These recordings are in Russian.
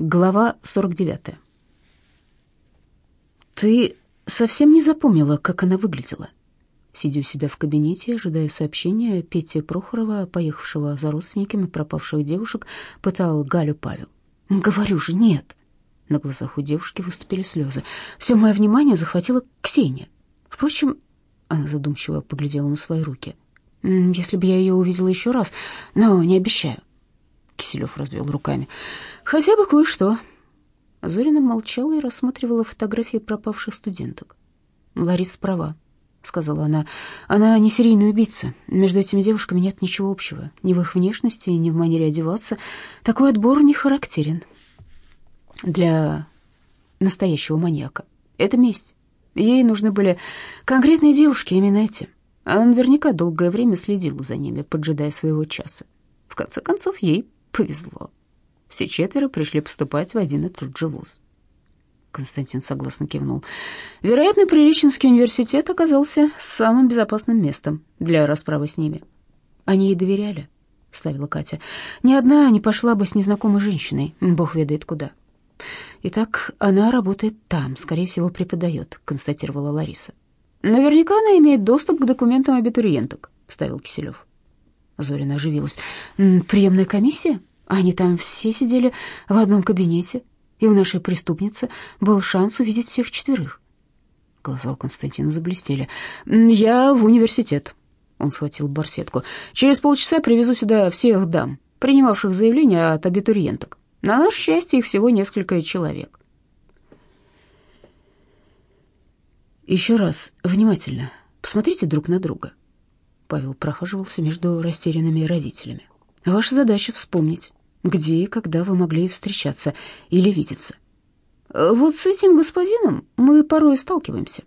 Глава 49. «Ты совсем не запомнила, как она выглядела?» Сидя у себя в кабинете, ожидая сообщения, Пети Прохорова, поехавшего за родственниками пропавших девушек, пытал Галю Павел. «Говорю же, нет!» На глазах у девушки выступили слезы. Все мое внимание захватила Ксения. Впрочем, она задумчиво поглядела на свои руки. «Если бы я ее увидела еще раз, но не обещаю». Киселев развел руками. «Хотя бы кое-что». Зорина молчала и рассматривала фотографии пропавших студенток. «Лариса права», — сказала она. «Она не серийная убийца. Между этими девушками нет ничего общего. Ни в их внешности, ни в манере одеваться. Такой отбор не характерен для настоящего маньяка. Это месть. Ей нужны были конкретные девушки, именно эти. Она наверняка долгое время следила за ними, поджидая своего часа. В конце концов, ей повезло. Все четверо пришли поступать в один и тот же вуз. Константин согласно кивнул. Вероятно, Приреченский университет оказался самым безопасным местом для расправы с ними. Они ей доверяли, ставила Катя. Ни одна не пошла бы с незнакомой женщиной, бог ведает куда. Итак, она работает там, скорее всего, преподает, констатировала Лариса. Наверняка она имеет доступ к документам абитуриенток, вставил Киселев. Зорина оживилась. «Приемная комиссия? Они там все сидели в одном кабинете, и у нашей преступницы был шанс увидеть всех четверых». Глаза у Константина заблестели. «Я в университет». Он схватил барсетку. «Через полчаса привезу сюда всех дам, принимавших заявления от абитуриенток. На наше счастье, их всего несколько человек». «Еще раз внимательно посмотрите друг на друга», Павел прохаживался между растерянными родителями. Ваша задача вспомнить, где и когда вы могли встречаться или видеться. Вот с этим господином мы порой сталкиваемся,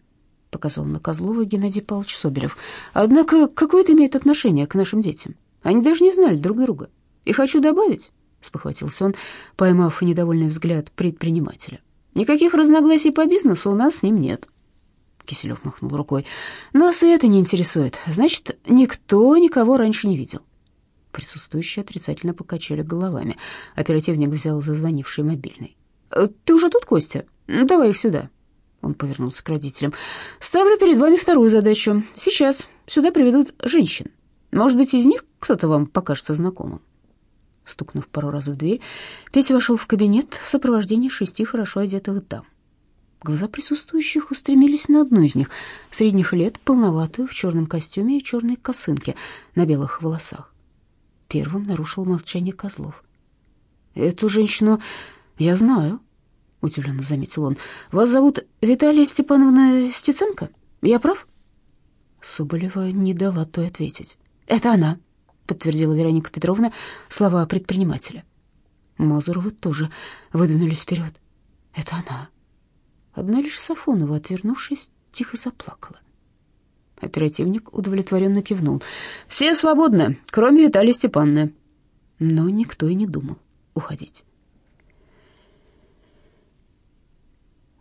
показал на Козлова Геннадий Павлович Соболев. Однако какое это имеет отношение к нашим детям? Они даже не знали друг друга. И хочу добавить, спохватился он, поймав недовольный взгляд предпринимателя. Никаких разногласий по бизнесу у нас с ним нет. Киселев махнул рукой. «Нас это не интересует. Значит, никто никого раньше не видел». Присутствующие отрицательно покачали головами. Оперативник взял зазвонивший мобильный. «Э, «Ты уже тут, Костя? Давай их сюда». Он повернулся к родителям. «Ставлю перед вами вторую задачу. Сейчас сюда приведут женщин. Может быть, из них кто-то вам покажется знакомым». Стукнув пару раз в дверь, Петя вошел в кабинет в сопровождении шести хорошо одетых дам. Глаза присутствующих устремились на одну из них, средних лет, полноватую, в черном костюме и черной косынке на белых волосах. Первым нарушил молчание Козлов. «Эту женщину я знаю», — удивленно заметил он. «Вас зовут Виталия Степановна Стеценко? Я прав?» Соболева не дала той ответить. «Это она», — подтвердила Вероника Петровна слова предпринимателя. Мазуровы тоже выдвинулись вперед. «Это она». Одна лишь Сафонова, отвернувшись, тихо заплакала. Оперативник удовлетворенно кивнул. «Все свободны, кроме Виталии Степановны». Но никто и не думал уходить.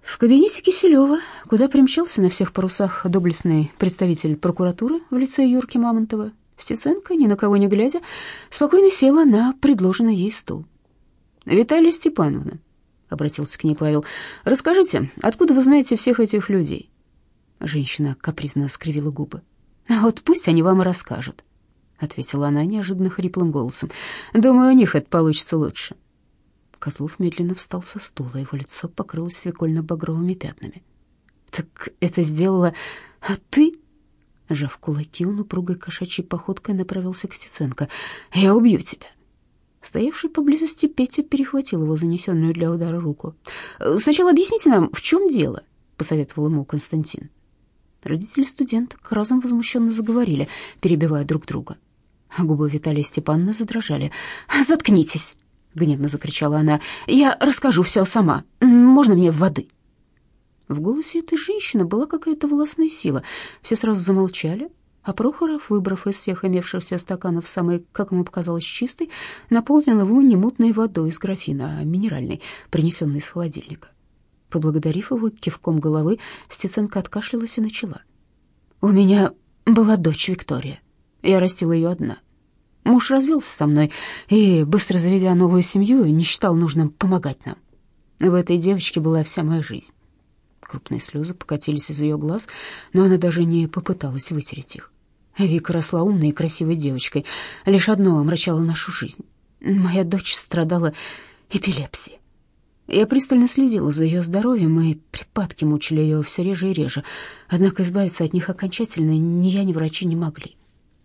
В кабинете Киселева, куда примчался на всех парусах доблестный представитель прокуратуры в лице Юрки Мамонтова, Стеценко, ни на кого не глядя, спокойно села на предложенный ей стул. «Виталия Степановна, — обратился к ней Павел. «Расскажите, откуда вы знаете всех этих людей?» Женщина капризно скривила губы. «А вот пусть они вам и расскажут», — ответила она неожиданно хриплым голосом. «Думаю, у них это получится лучше». Козлов медленно встал со стула, его лицо покрылось свекольно-багровыми пятнами. «Так это сделала... А ты...» Жав кулаки, он упругой кошачьей походкой направился к Стеценко. «Я убью тебя!» Стоявший поблизости Петя перехватил его занесенную для удара руку. «Сначала объясните нам, в чем дело?» — посоветовал ему Константин. Родители студенток разом возмущенно заговорили, перебивая друг друга. А губы Виталия Степановны задрожали. «Заткнитесь!» — гневно закричала она. «Я расскажу все сама. Можно мне воды?» В голосе этой женщины была какая-то властная сила. Все сразу замолчали, а Прохоров, выбрав из всех имевшихся стаканов самый, как ему показалось, чистый, наполнил его не мутной водой из графина, а минеральной, принесенной из холодильника. Поблагодарив его кивком головы, Стеценко откашлялась и начала. «У меня была дочь Виктория. Я растила ее одна. Муж развелся со мной и, быстро заведя новую семью, не считал нужным помогать нам. В этой девочке была вся моя жизнь. Крупные слезы покатились из ее глаз, но она даже не попыталась вытереть их. Вика росла умной и красивой девочкой. Лишь одно омрачало нашу жизнь. Моя дочь страдала эпилепсией. Я пристально следила за ее здоровьем, и припадки мучили ее все реже и реже. Однако избавиться от них окончательно ни я, ни врачи не могли.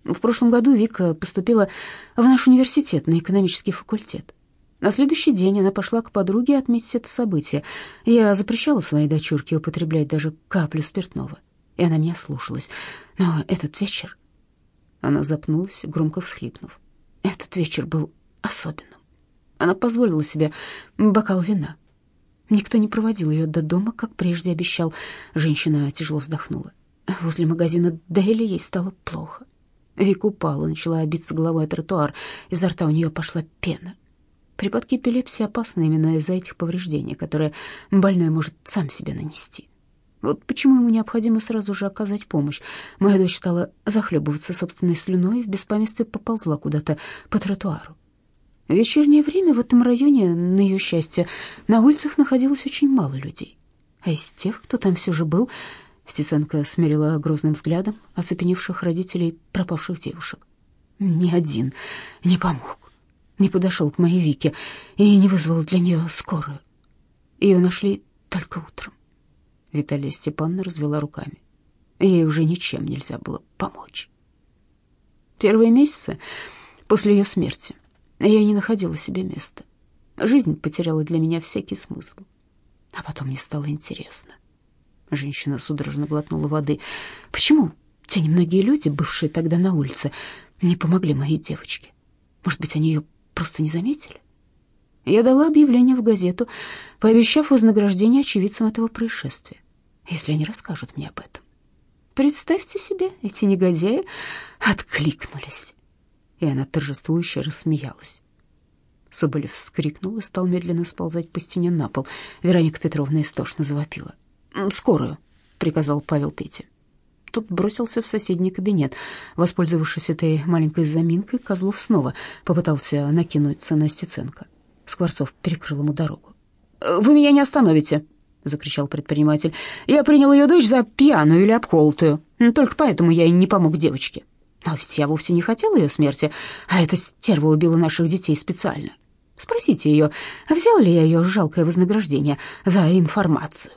В прошлом году Вика поступила в наш университет на экономический факультет. На следующий день она пошла к подруге отметить это событие. Я запрещала своей дочурке употреблять даже каплю спиртного, и она меня слушалась. Но этот вечер... Она запнулась, громко всхлипнув. Этот вечер был особенным. Она позволила себе бокал вина. Никто не проводил ее до дома, как прежде обещал. Женщина тяжело вздохнула. Возле магазина Дейли ей стало плохо. Вика упала, начала биться головой о тротуар. Изо рта у нее пошла пена. Припадки эпилепсии опасны именно из-за этих повреждений, которые больной может сам себе нанести. Вот почему ему необходимо сразу же оказать помощь. Моя дочь стала захлебываться собственной слюной и в беспамятстве поползла куда-то по тротуару. В вечернее время в этом районе, на ее счастье, на улицах находилось очень мало людей. А из тех, кто там все же был, Стеценко смерила грозным взглядом оцепеневших родителей пропавших девушек. Ни один не помог, не подошел к моей Вике и не вызвал для нее скорую. Ее нашли только утром. Виталия Степановна развела руками. Ей уже ничем нельзя было помочь. Первые месяцы после ее смерти я не находила себе места. Жизнь потеряла для меня всякий смысл. А потом мне стало интересно. Женщина судорожно глотнула воды. Почему те немногие люди, бывшие тогда на улице, не помогли моей девочке? Может быть, они ее просто не заметили? Я дала объявление в газету, пообещав вознаграждение очевидцам этого происшествия, если они расскажут мне об этом. Представьте себе, эти негодяи откликнулись. И она торжествующе рассмеялась. Соболев вскрикнул и стал медленно сползать по стене на пол. Вероника Петровна истошно завопила. «Скорую», — приказал Павел Пете. Тот бросился в соседний кабинет. Воспользовавшись этой маленькой заминкой, Козлов снова попытался накинуться на Стеценко. Скворцов перекрыл ему дорогу. «Вы меня не остановите!» — закричал предприниматель. «Я принял ее дочь за пьяную или обколотую. Только поэтому я и не помог девочке. Но ведь я вовсе не хотел ее смерти, а эта стерва убила наших детей специально. Спросите ее, взял ли я ее жалкое вознаграждение за информацию?»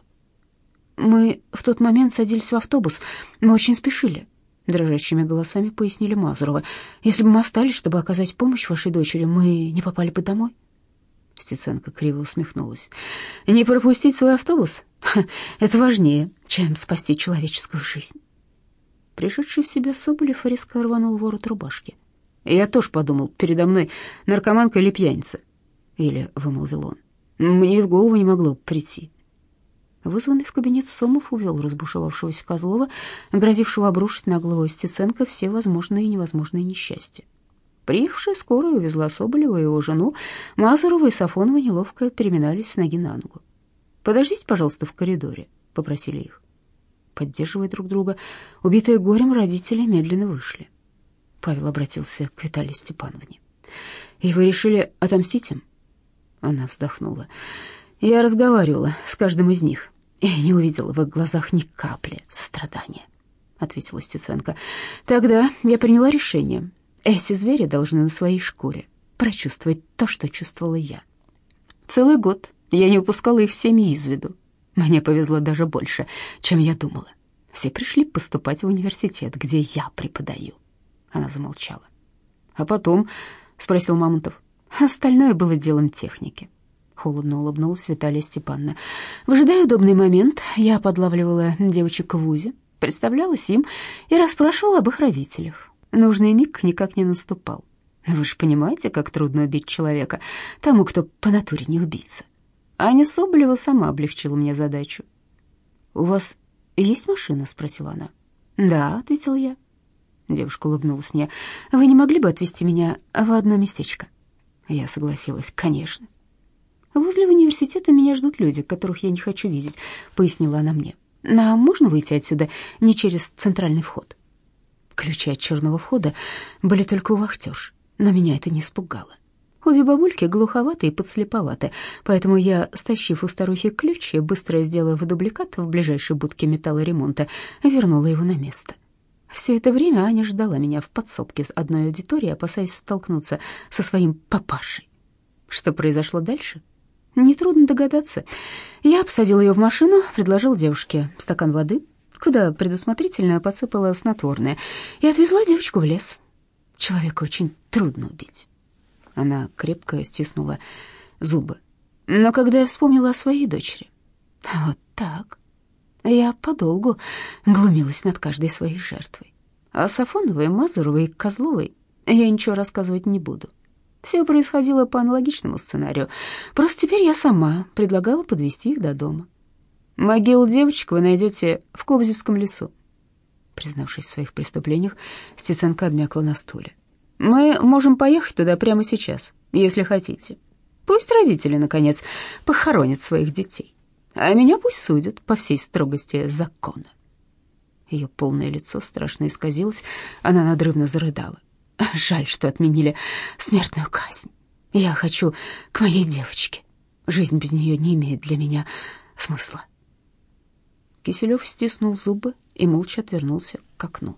Мы в тот момент садились в автобус. Мы очень спешили. Дрожащими голосами пояснили Мазурова. Если бы мы остались, чтобы оказать помощь вашей дочери, мы не попали бы домой. Стеценко криво усмехнулась. Не пропустить свой автобус? Это важнее, чем спасти человеческую жизнь. Пришедший в себя Соболев резко рванул ворот рубашки. Я тоже подумал, передо мной наркоманка или пьяница. Или, вымолвил он, мне в голову не могло прийти. Вызванный в кабинет Сомов увел разбушевавшегося Козлова, грозившего обрушить на голову Стеценко все возможные и невозможные несчастья. Приехавшая скорая увезла Соболева и его жену. Мазурова и Сафонова неловко переминались с ноги на ногу. «Подождите, пожалуйста, в коридоре», — попросили их. Поддерживая друг друга, убитые горем родители медленно вышли. Павел обратился к Виталии Степановне. «И вы решили отомстить им?» Она вздохнула. «Я разговаривала с каждым из них. Я не увидела в их глазах ни капли сострадания, ответила Стеценко. Тогда я приняла решение. Эти звери должны на своей шкуре прочувствовать то, что чувствовала я. Целый год я не упускала их всеми из виду. Мне повезло даже больше, чем я думала. Все пришли поступать в университет, где я преподаю. Она замолчала. А потом, спросил Мамонтов, остальное было делом техники. Холодно улыбнулась Виталия Степановна. Выжидая удобный момент, я подлавливала девочек в ВУЗе, представлялась им и расспрашивала об их родителях. Нужный миг никак не наступал. Вы же понимаете, как трудно убить человека, тому, кто по натуре не убийца. Аня Соболева сама облегчила мне задачу. «У вас есть машина?» — спросила она. «Да», — ответил я. Девушка улыбнулась мне. «Вы не могли бы отвезти меня в одно местечко?» Я согласилась. «Конечно». «Возле университета меня ждут люди, которых я не хочу видеть», — пояснила она мне. «А можно выйти отсюда не через центральный вход?» Ключи от черного входа были только у вахтерш. Но меня это не испугало. Обе бабульки глуховаты и подслеповаты, поэтому я, стащив у старухи ключ и быстро сделав дубликат в ближайшей будке металлоремонта, вернула его на место. Все это время Аня ждала меня в подсобке с одной аудиторией, опасаясь столкнуться со своим папашей. Что произошло дальше? Нетрудно догадаться. Я обсадил ее в машину, предложил девушке стакан воды, куда предусмотрительно подсыпала снотворное, и отвезла девочку в лес. Человека очень трудно убить. Она крепко стиснула зубы. Но когда я вспомнила о своей дочери, вот так, я подолгу глумилась над каждой своей жертвой. А Сафоновой, Мазуровой и Козловой я ничего рассказывать не буду. Все происходило по аналогичному сценарию. Просто теперь я сама предлагала подвести их до дома. Могилу девочек вы найдете в Кобзевском лесу. Признавшись в своих преступлениях, Стеценко обмякла на стуле. Мы можем поехать туда прямо сейчас, если хотите. Пусть родители, наконец, похоронят своих детей, а меня пусть судят по всей строгости закона. Ее полное лицо страшно исказилось, она надрывно зарыдала. Жаль, что отменили смертную казнь. Я хочу к моей девочке. Жизнь без нее не имеет для меня смысла. Киселев стиснул зубы и молча отвернулся к окну.